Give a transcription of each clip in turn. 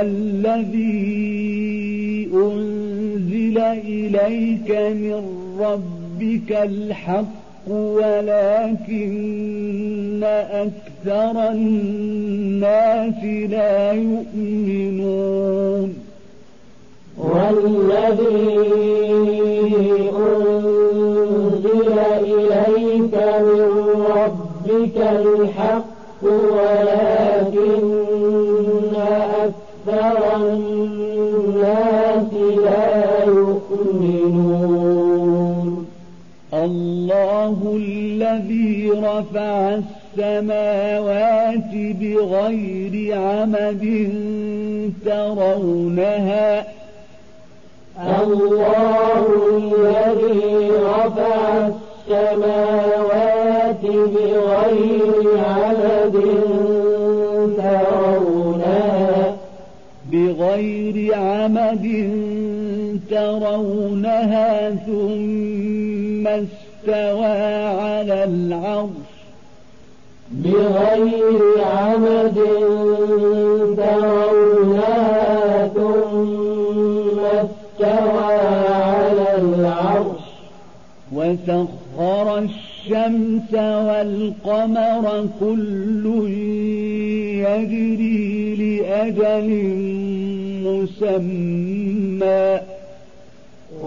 والذي أنزل إليك من ربك الحق ولكن أكثر الناس لا يؤمنون والذي أنزل إليك من ربك الحق ولكن الله الذي رفع السماوات بغير عمد ترونها. الله الذي رفع السماوات بغير عمد ترونها. بغير عمد ترونها ثم استوى على العرش. بغير عمد ترونها ثم استوى على العرش. وسخر الشمس والقمر كل يجري لأجل مسمى.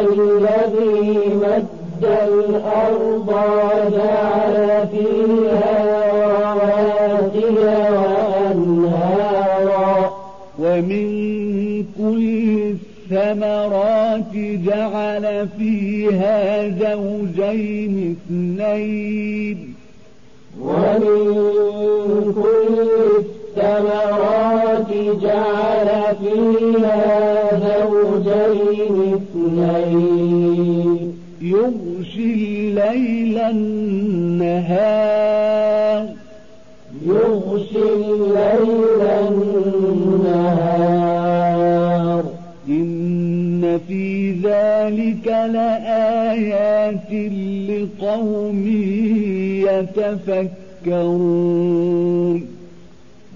الذي مد الأرض وجعل فيها رواسي وأنهارا. ومن كل الثمرات جعل فيها زوجين اثنين. ومن كل الثمرات جعل فيها يغشي الليل النهار. يغشي الليل النهار. إن في ذلك لآيات لقوم يتفكرون.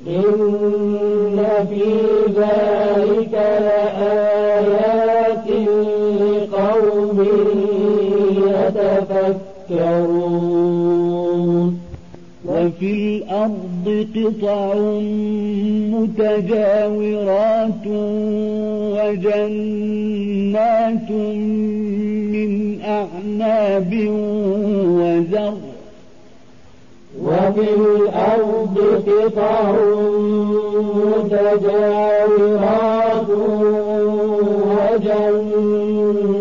إن في ذلك يتفكرون وفي الأرض قطع متجاورات وجنات من أعناب وزرع وفي الأرض قطع متجاورات وجنات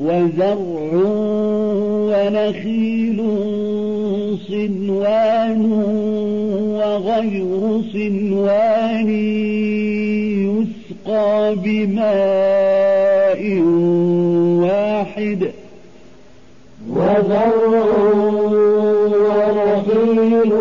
وزرع ونخيل صنوان وغير صنوان يسقى بماء واحد. وزرع ونخيل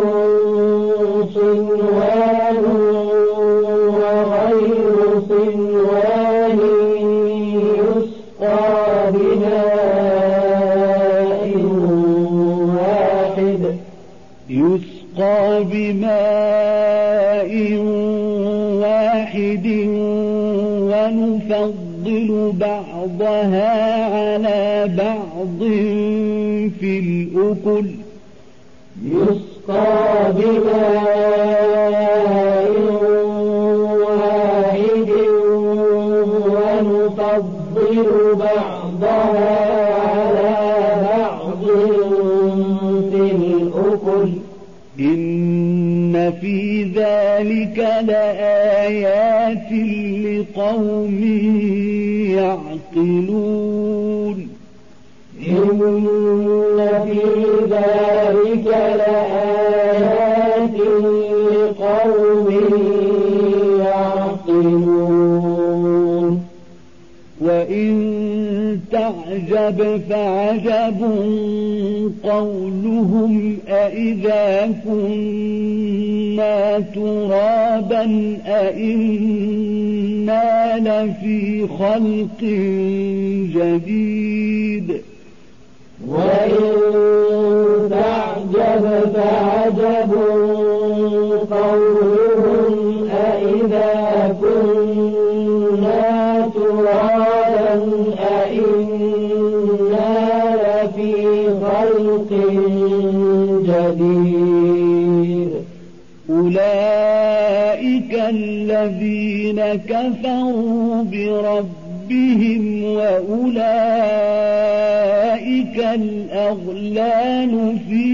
ونفضل بعضها على بعض في الأكل يسقى بماء واحد ونفضل بعضها على بعض في الأكل إن في ذلك لقوم يعقلون إن في ذلك لآيات تعجب فعجب قولهم أإذا كنا ترابا أإنا لفي خلق جديد. وإن تعجب فعجب قولهم أإذا كنا ترابا أإنا جديد أولئك الذين كفروا بربهم وأولئك الأغلال في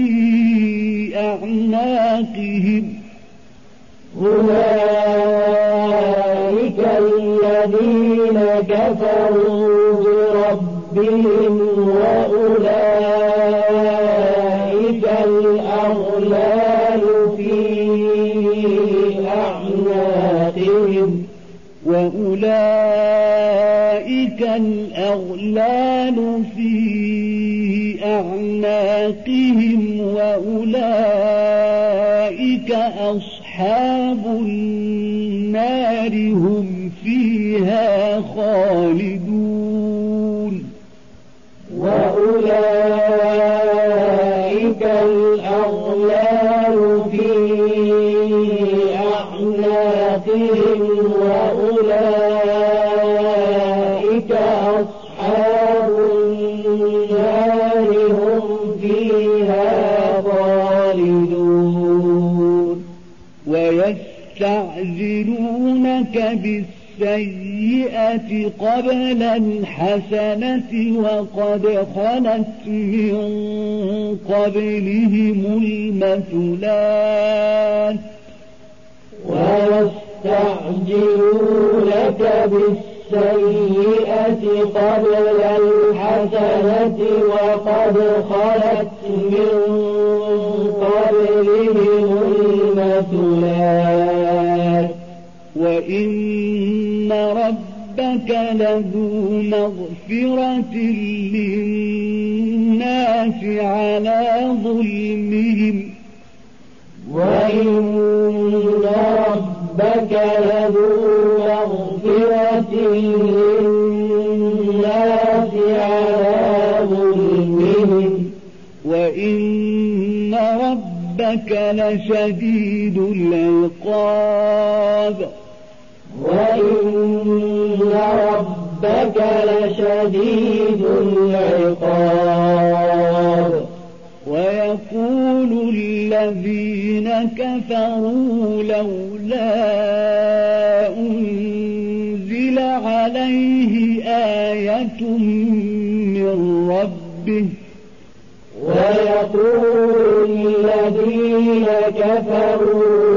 أعناقهم. أولئك الذين كفروا بربهم وأولئك الأغلال في أعناقهم وأولئك أصحاب النار هم فيها خالدون قبل الحسنة وقد خلت من قبلهم المثلات. ويستعجلونك بالسيئة قبل الحسنة وقد خلت من قبلهم المثلات. وإن ربك لذو مغفرة للناس على ظلمهم. وإن ربك لذو مغفرة للناس على ظلمهم. وإن ربك لشديد العقاب. وإن ربك لشديد العقاب. ويقول الذين كفروا لولا أنزل عليه آية من ربه. ويقول الذين كفروا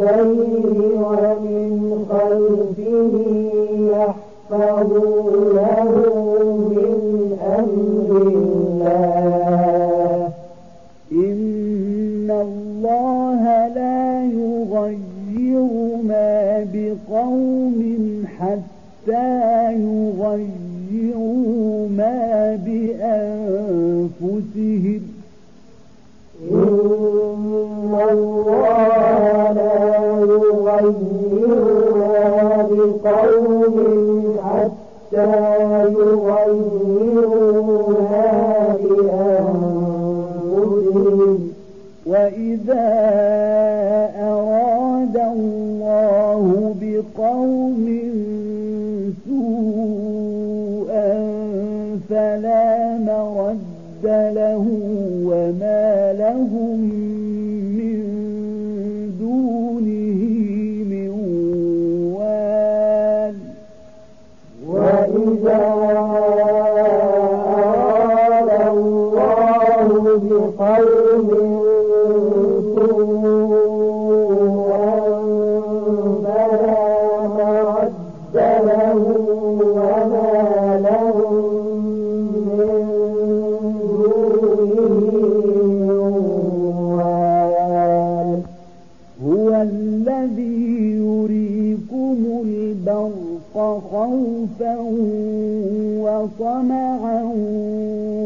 يديه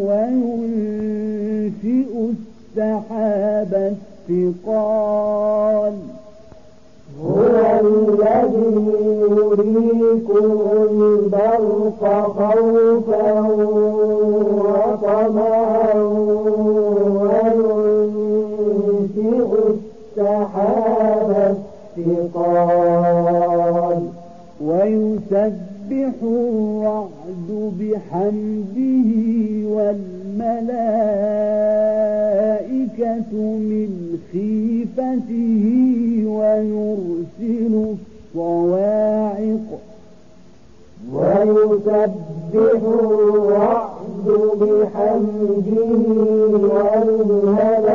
وينشئ السحاب الثقال. هو الذي يريكم البرق خوفا وطمعا وينشئ السحاب الثقال. ويسد ويسبح الرعد بحمده والملائكة من خيفته ويرسل الصواعق ويسبح الرعد بحمده والملائكة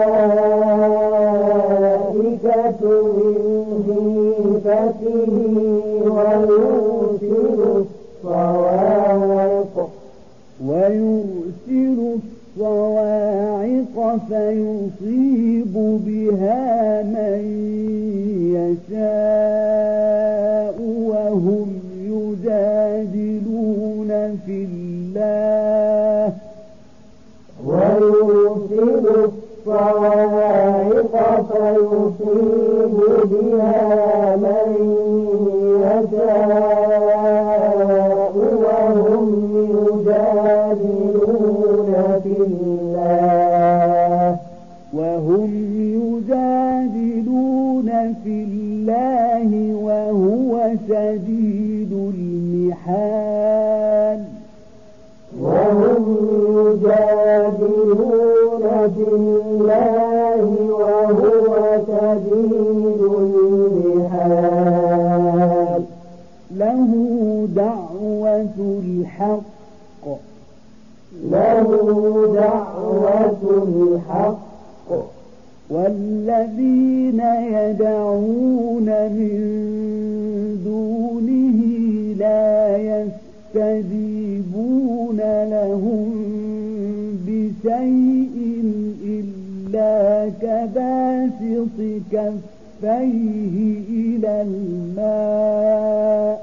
فيصيب بها من يشاء وهم يجادلون في الله ويرسل الصواعق فيصيب بها من يشاء في الله وهو شديد المحال. وهم يجادلون في الله وهو شديد المحال. له دعوة الحق. له دعوة الحق. والذين يدعون من دونه لا يستجيبون لهم بشيء إلا كباسط كفيه إلى الماء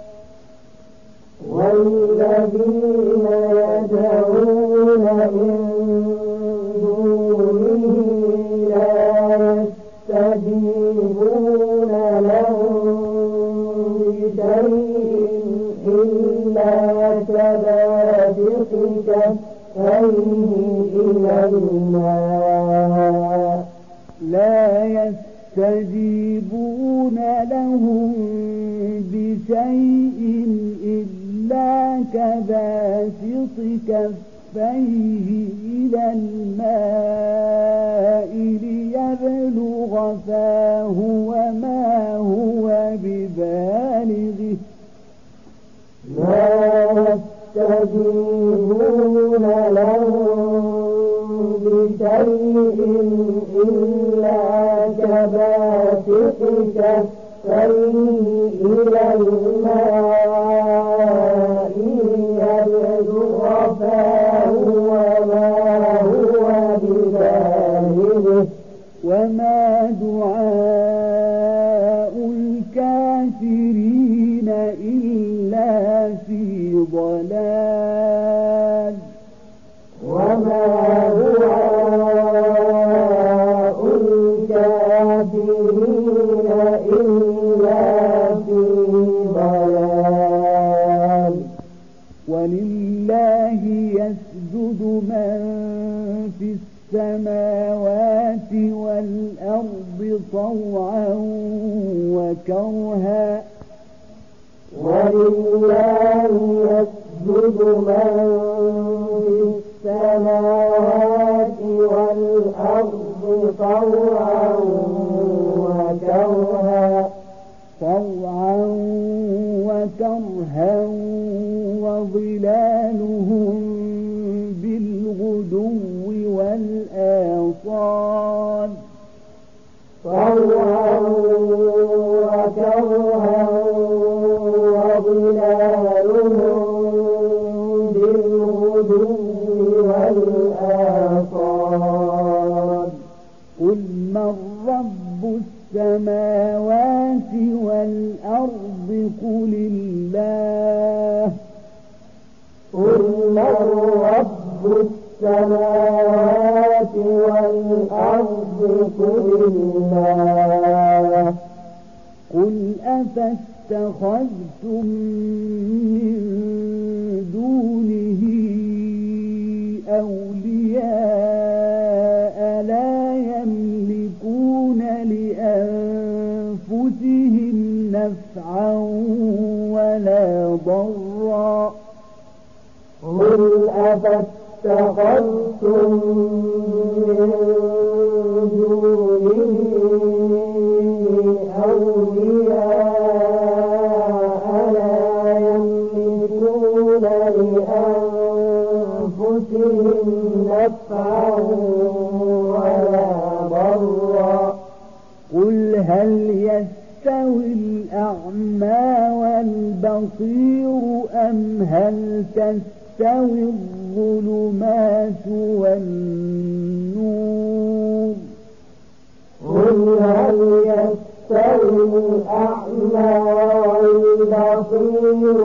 والذين كباسط كفيه إلى الماء لا يستجيبون لهم بشيء إلا كباسط كفيه إلى الماء ليبلغ فاه وما هو ببالغه. لا السماوات والأرض قل الله قل رب السماوات والأرض قل الله. قل أفاتخذتم من نفعا ولا ضرا. قل أفاتخذتم من دونه الأعمى والبصير أم هل تستوي الظلمات والنور قل هل يستوي الأعمى والبصير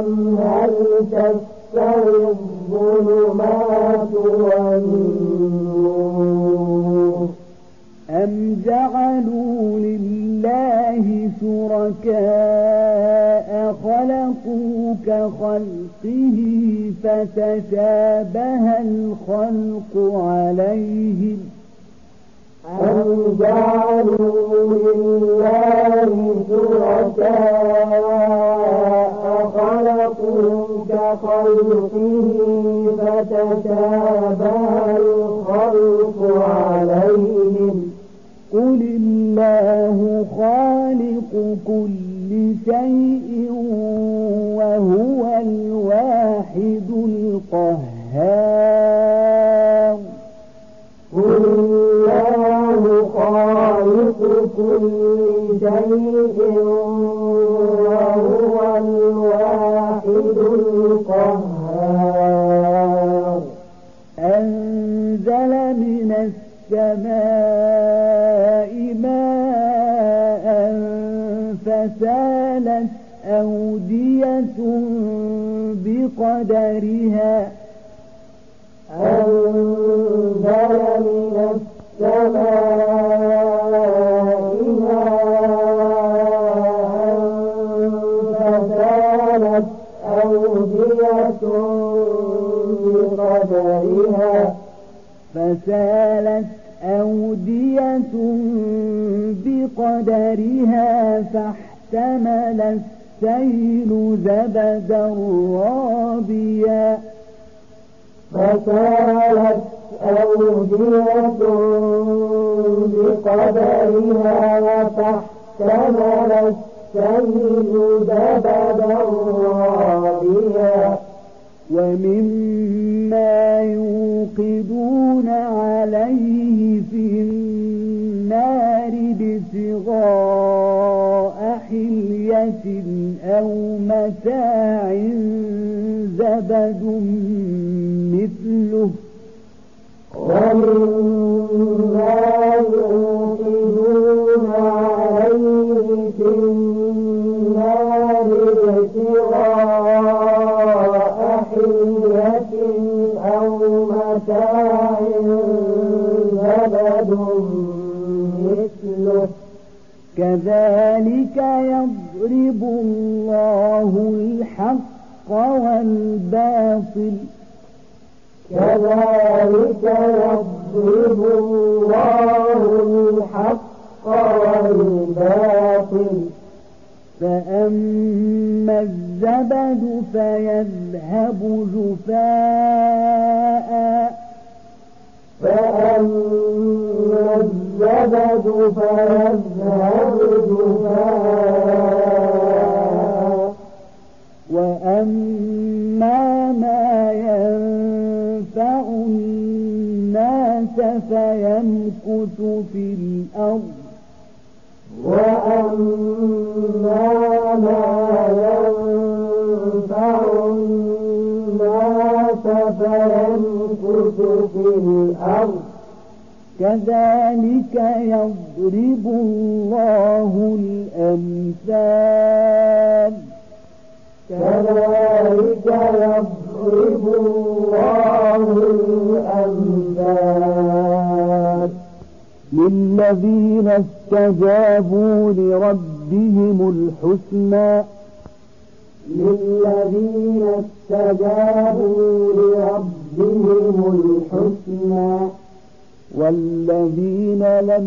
أم هل تستوي الظلمات والنور أم جعلوا لله شركاء خلقوا كخلقه فتشابه الخلق عليهم أم جعلوا لله شركاء خلقوا كخلقه فتشابه الخلق شيء وهو الواحد القهار. قل الله خالق كل شيء وهو الواحد القهار. أنزل من السماء ماء فسالت أودية بقدرها أنزل من السماء أودية بقدرها فسالت أودية بقدرها فاحتمل السيل زبدا رابيا فسالت أودية بقدرها فاحتمل السيل زبدا رابيا ومما يوقدون عليه في النار ابتغاء أو متاع زبد مثله ومما يوقدون عليه في النار ابتغاء حلية أو متاع زبد مثله كذلك يضرب الله الحق والباطل. كذلك يضرب الله الحق والباطل. فأما الزبد فيذهب جفاء. فأما الزبد فيذهب جفاء. وأما ما ينفع الناس فيمكث في الأرض وأما ما ينفع الناس فيمكث في الأرض كذلك يضرب الله الأمثال كذلك يضرب الله الأمثال. للذين استجابوا لربهم الحسنى. للذين استجابوا لربهم الحسنى. والذين لم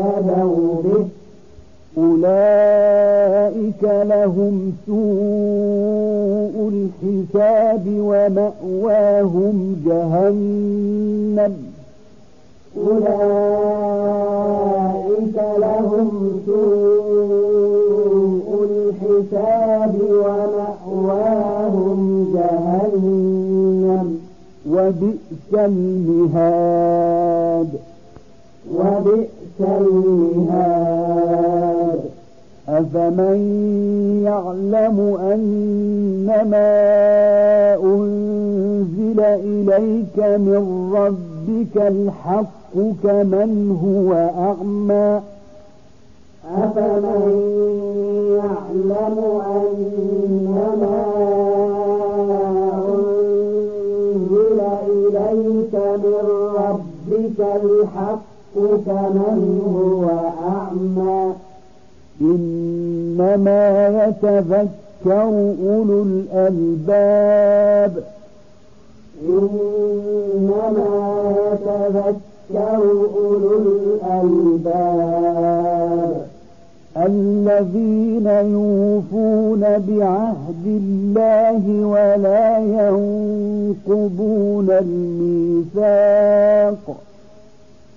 لافتدوا به أولئك لهم سوء الحساب ومأواهم جهنم. أولئك لهم سوء الحساب ومأواهم جهنم. وبئس المهاد. وبئس المهاد أفمن يعلم أنما أنزل إليك من ربك الحق كمن هو أعمى. أفمن يعلم أنما أنزل إليك من ربك الحق كمن هو أعمى إنما يتذكر أولو الألباب. إنما يتذكر أولو الألباب. الذين يوفون بعهد الله ولا ينقضون الميثاق.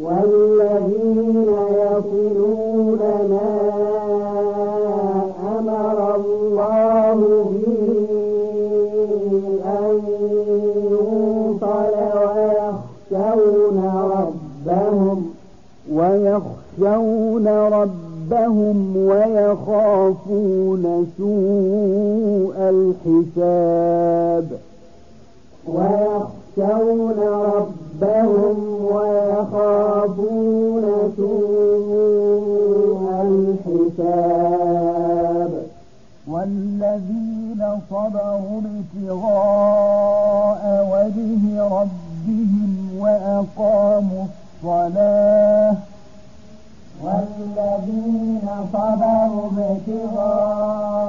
والذين يصلون ما أمر الله به أن يوصل ويخشون ربهم ويخشون ربهم ويخافون سوء الحساب. ويخشون ربهم ويخافون سوء الحساب والذين صبروا ابتغاء وجه ربهم وأقاموا الصلاة والذين صبروا ابتغاء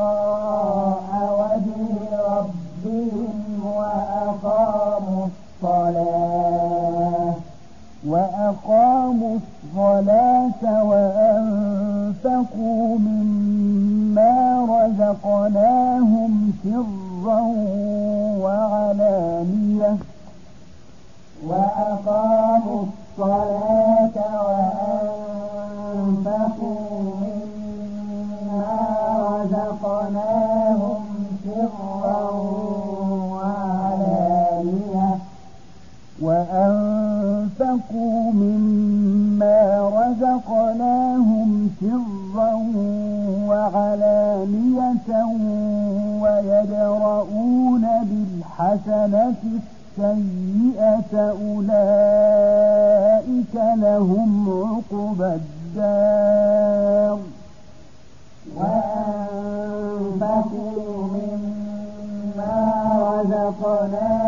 وأقاموا الصلاة وأنفقوا مما رزقناهم سرا وعلانية. وأقاموا الصلاة وأنفقوا مما رزقناهم وأنفقوا مما رزقناهم سرا وعلانية ويدرؤون بالحسنة السيئة أولئك لهم عقبى الدار وأنفقوا مما رزقناهم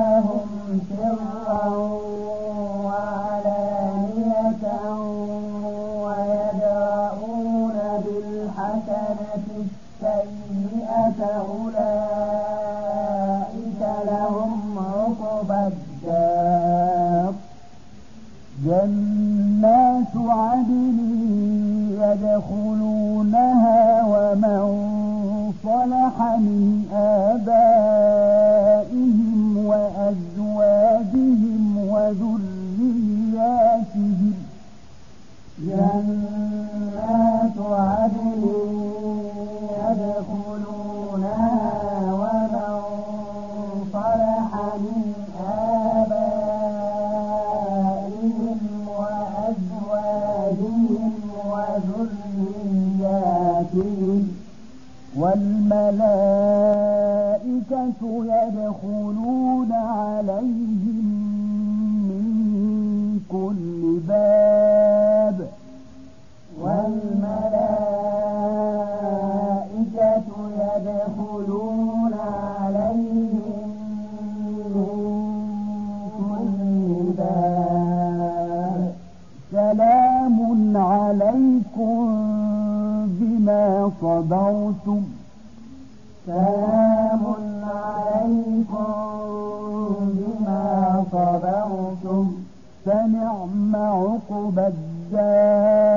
فنعم عقبى الدار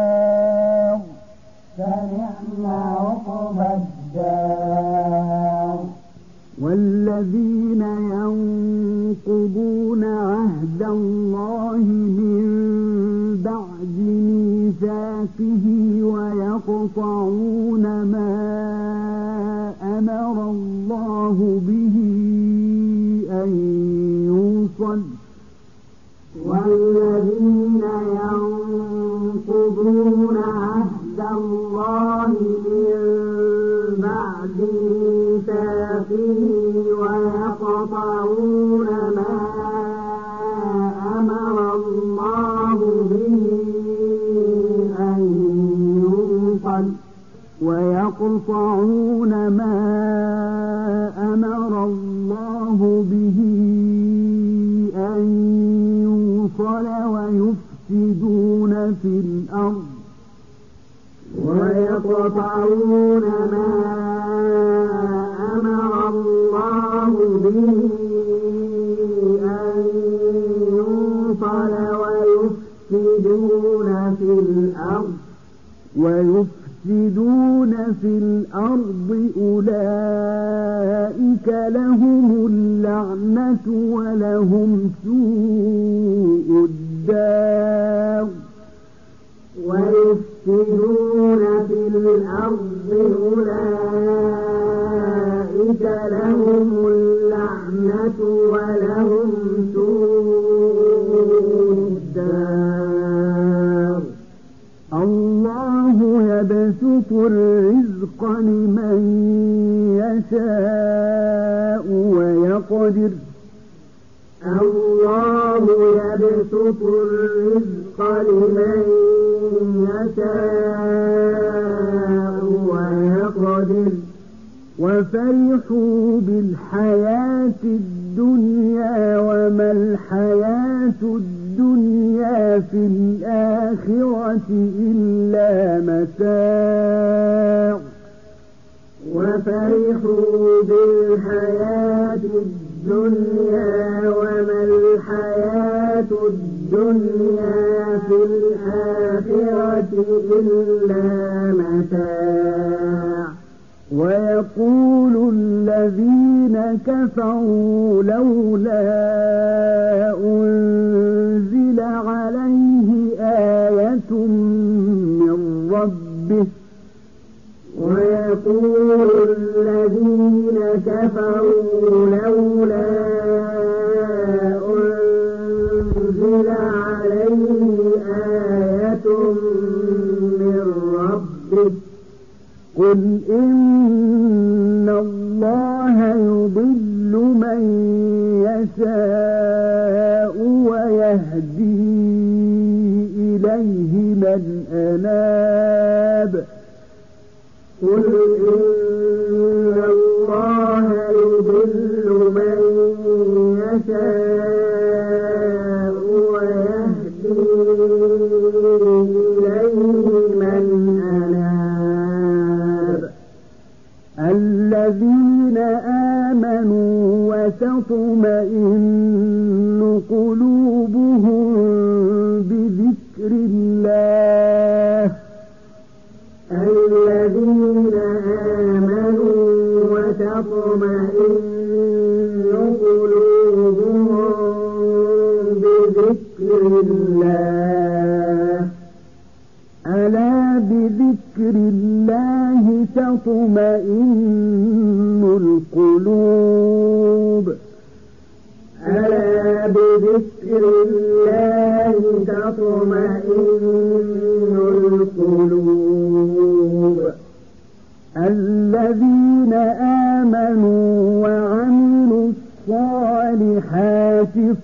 فنعم عقبى الدار والذين ينقضون عهد الله من بعد ميثاقه ويقطعون ما أمر الله به ويقطعون ما أمر الله به أن يوصل ويفسدون في الأرض ويقطعون ما أمر الله ويفسدون في الأرض أولئك لهم اللعنة ولهم سوء الدار. ويفسدون في الأرض أولئك لهم إليه من أناب. قل إن الله يضل من يشاء ويهدي إليه من أناب. الذين آمنوا وتطمئن قلوبهم تطمئن قلوبهم بذكر الله. ألا بذكر الله تطمئن القلوب؟ ألا بذكر الله تطمئن القلوب. الذين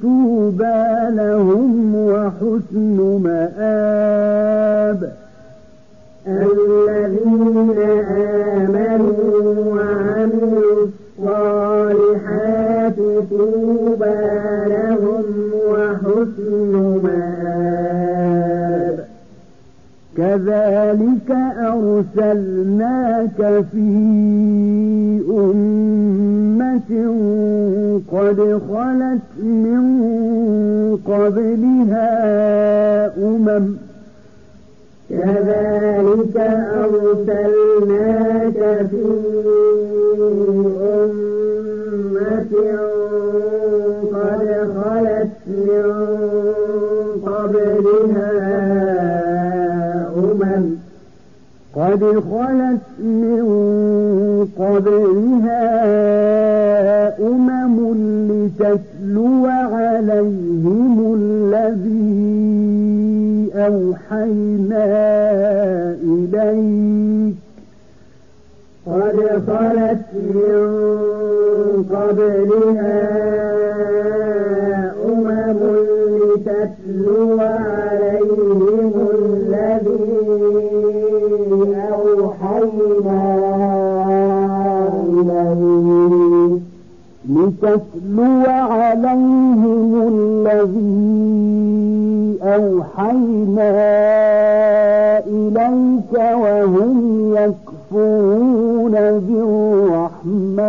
طوبى لهم وحسن مآب. الذين آمنوا وعملوا الصالحات طوبى لهم وحسن مآب. كذلك أرسلناك في قد خلت من قبلها أمم. كذلك أرسلناك في أمة قد خلت من قبلها أمم. قد خلت من قبلها أمم. لتتلو عليهم الذي أوحينا إليك. قد خلت من قبلها لتتلو عليهم الذي أوحينا إليك وهم يكفرون بالرحمن.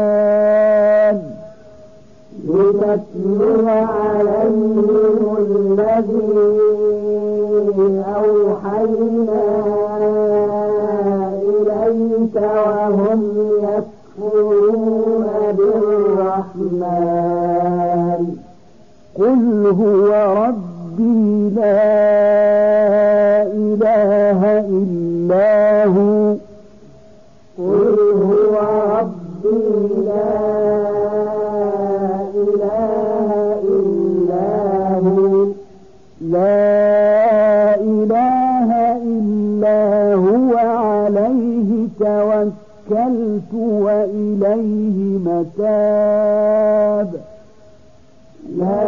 لتتلو عليهم الذي أوحينا إليك وهم يكفرون بالرحمن. قل هو ربي لا وإليه متاب. لا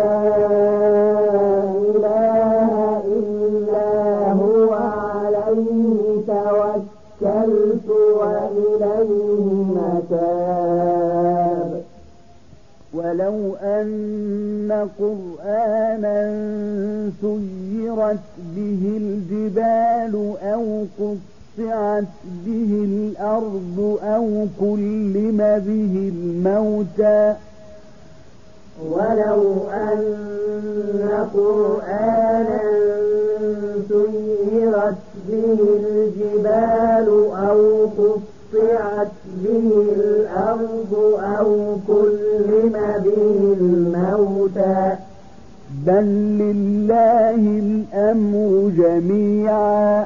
إله إلا هو عليه توكلت وإليه متاب. ولو أن قرآنا سيرت به الجبال أو قطعت به الأرض أو كلم به الموتى ولو أن قرآنا سيرت به الجبال أو قطعت به الأرض أو كلم به الموتى بل لله الأمر جميعا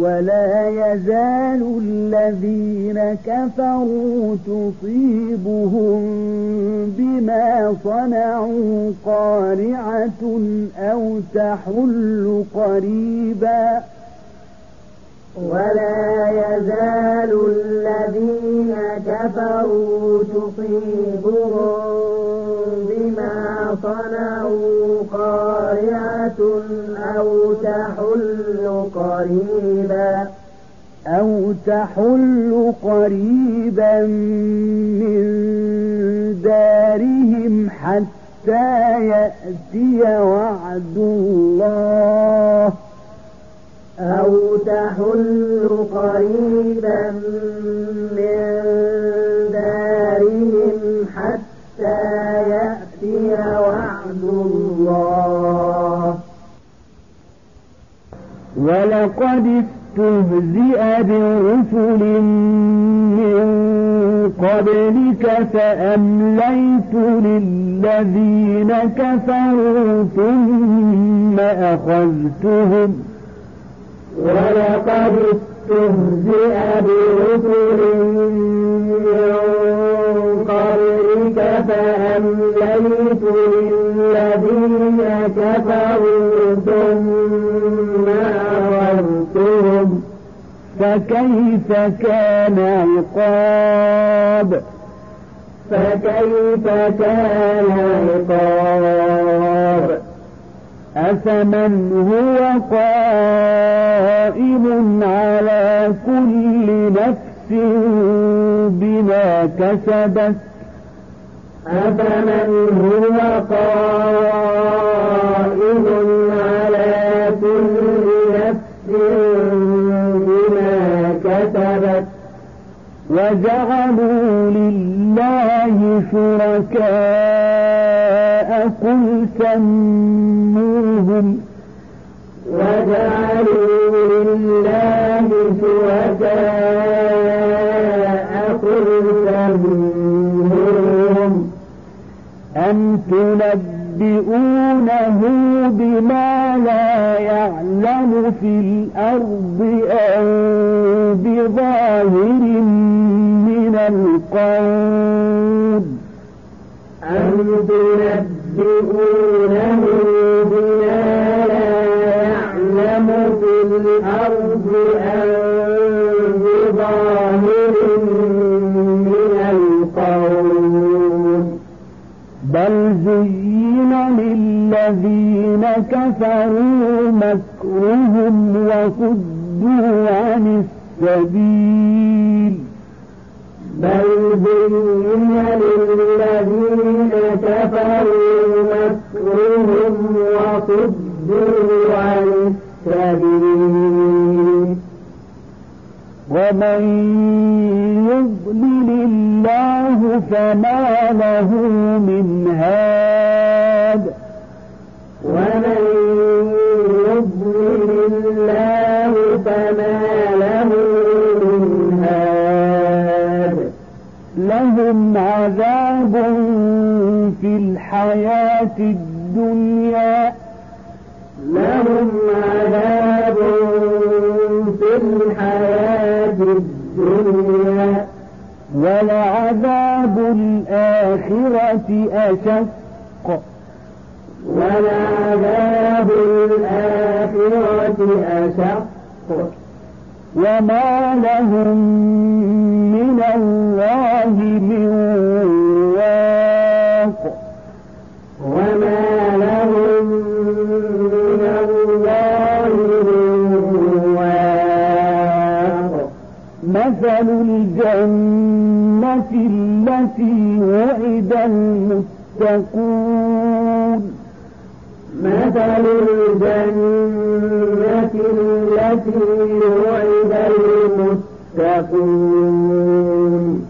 ولا يزال الذين كفروا تصيبهم بما صنعوا قارعة أو تحل قريبا. ولا يزال الذين كفروا تصيبهم صنعوا قارعة أو تحل قريبا أو تحل قريبا من دارهم حتى يأتي وعد الله أو تحل قريبا من دارهم حتى يأتي وعد الله. ولقد استهزئ برسل من قبلك فأمليت للذين كفروا ثم أخذتهم. ولقد استهزئ برسل للذين كفروا ثم أخذتهم فكيف كان عقاب؟ فكيف كان عقاب؟ أفمن هو قائم على كل نفس بما كسبت؟ أفمن هو قائم على كل نفس بما كسبت وجعلوا لله شركاء قل سموهم وجعلوا لله شركاء قل سموهم أم تنبئونه بما لا يعلم في الأرض أو بظاهر من القول أم تنبئونه بما لا يعلم في الأرض زين للذين كفروا مكرهم وصدوا عن السبيل. بل زين للذين كفروا مكرهم وصدوا عن السبيل. ومن يضلل الله فما له من هاد. ومن يضلل الله فما له من هاد. لهم عذاب في الحياة الدنيا. لهم عذاب ولعذاب الآخرة أشق. ولعذاب الآخرة أشق. وما لهم من الله من مثل الجنة التي وعد المتقون مثل الجنة التي وعد المتقون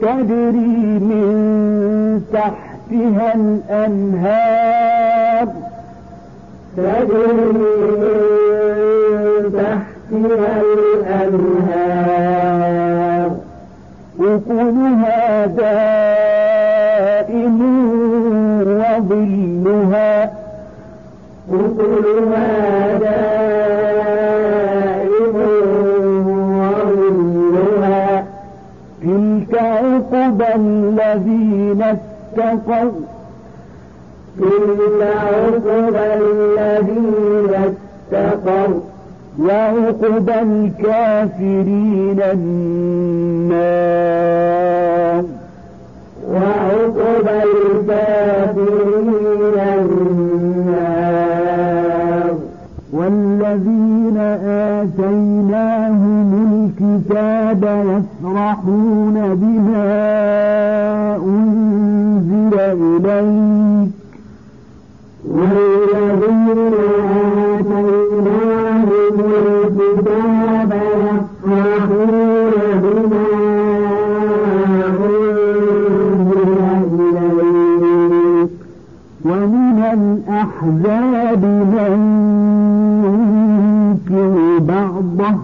تجري من تحتها الأنهار تجري من تحتها الأنهار أكلها دائم وظلها. أكلها دائم وظلها. تلك عقبى الذين اتقوا. تلك عقبى الذين اتقوا. وعقبى الكافرين النار. وعقبى الكافرين النار. والذين آتيناهم الكتاب يفرحون بما أنزل إليك. الأحزاب من ينكر بعضه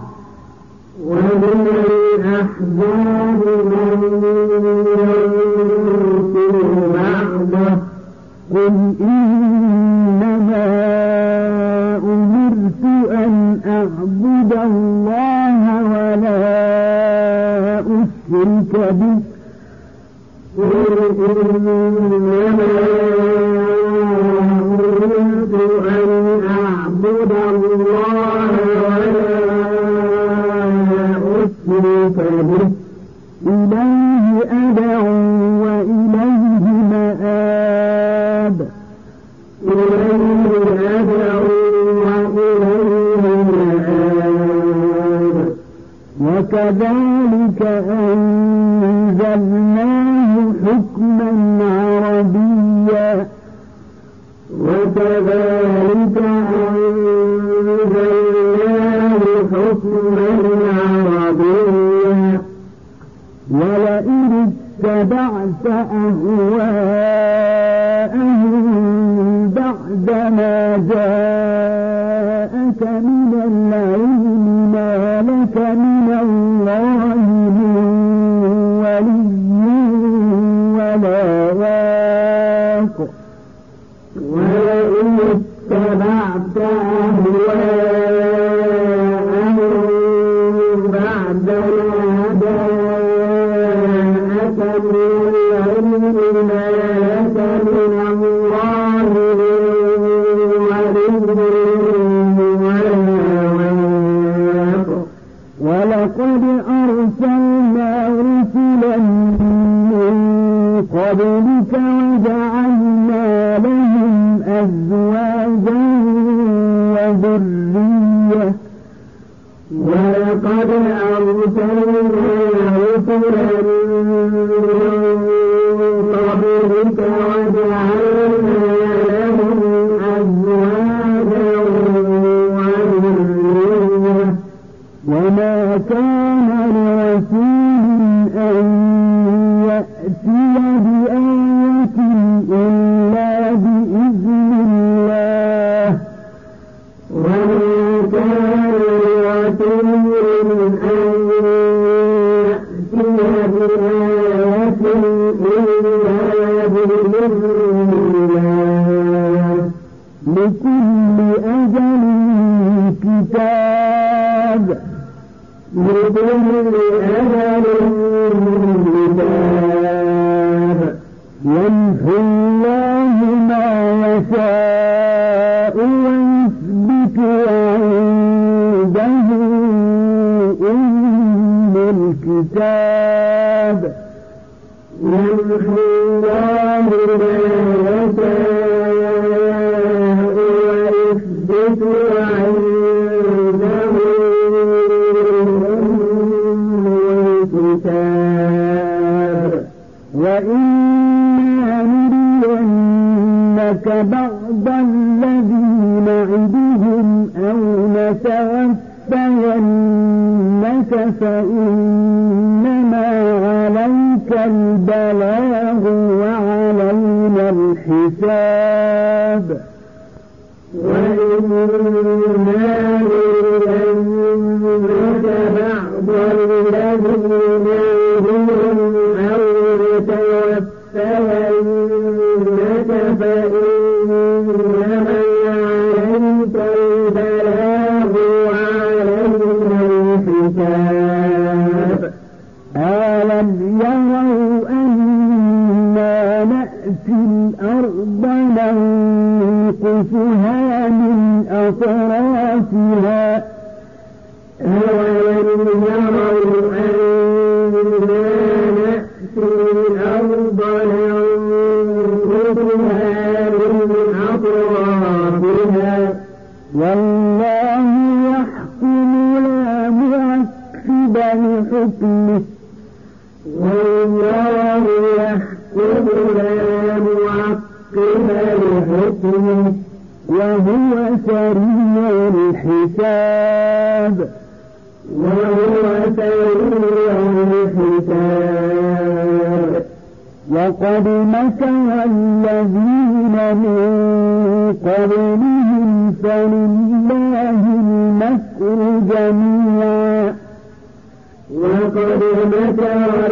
ومن الأحزاب من ينكر بعضه قل إنما أمرت أن أعبد الله ولا أشرك به قبله الذين